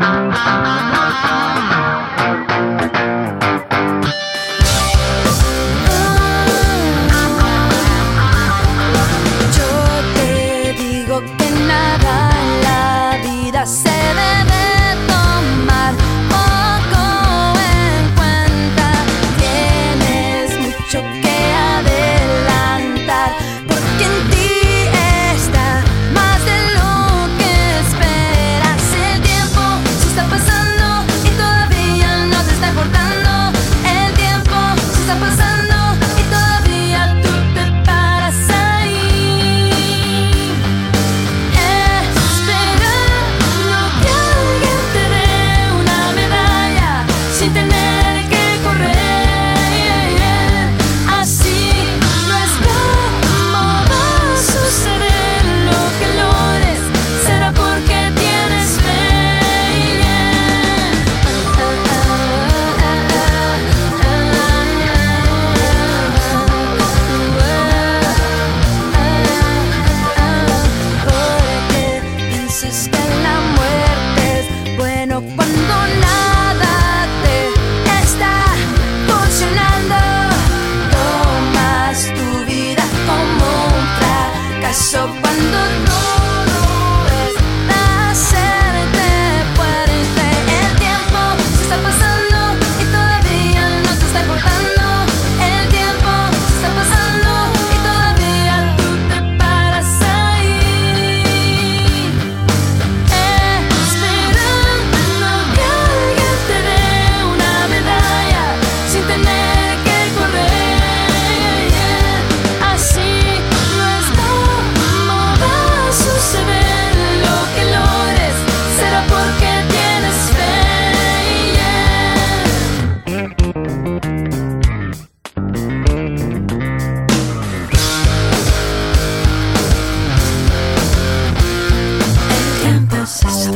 Yo te digo que nada en la vida se so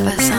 us